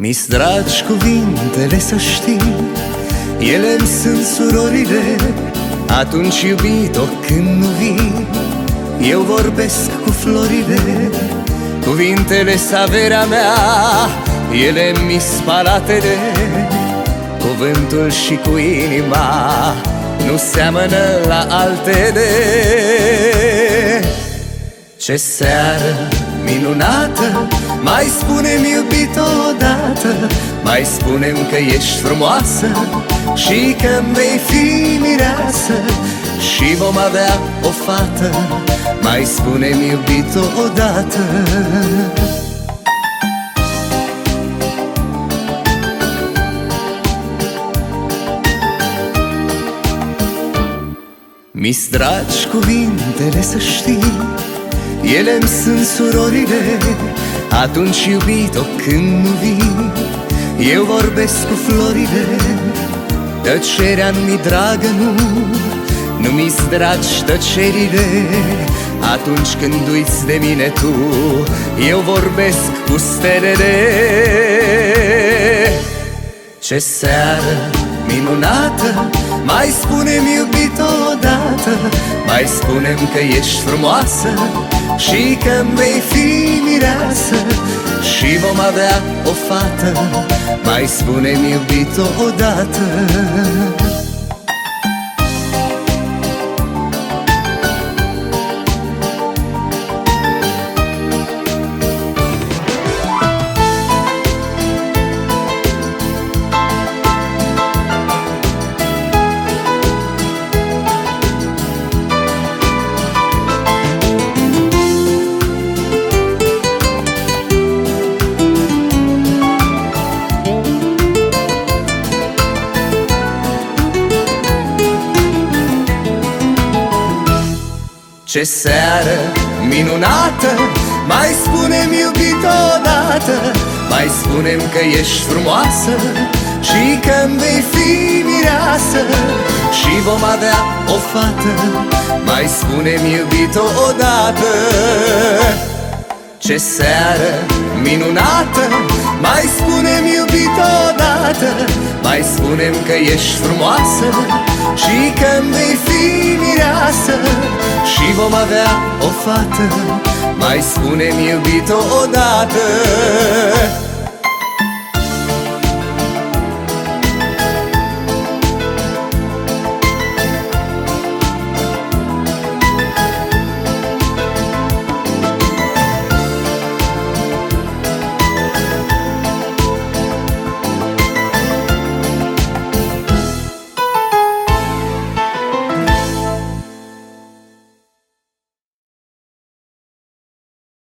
Mi-s dragi cuvintele să știi Ele îmi sunt surorile. Atunci iubito când nu vii Eu vorbesc cu florile. Cuvintele saverea mea Ele mi spalatele Cuvântul și cu inima Nu seamănă la altele. Ce seară minunată. Mai spune-mi iubito odată. Mai spunem că ești frumoasă Și că vei fi mireasă. Și vom avea o fată. Mai spune-mi iubito odată. Mi-s dragi cuvintele să știi ele îmi sunt surorile Atunci iubito când nu vii. Eu vorbesc cu florile Tăcerea nu-mi dragă, nu Nu mi-s dragi tăcerile. Atunci când uiți de mine tu Eu vorbesc cu stelele. Ce seară minunată Mai spune-mi iubito odată Mai spunem că ești frumoasă și că vei fi mireasă Și vom avea o fată. Mai spune-mi iubito odată Ce seară minunată Mai spune-mi iubito odată Mai spunem că ești frumoasă Și că vei fi mireasă Și vom avea o fată Mai spune-mi iubito odată. Ce seară minunată Mai spune-mi iubito odată Mai spunem că ești frumoasă Și că vei fi mireasă și vom avea o fată Mai spune-mi iubito odată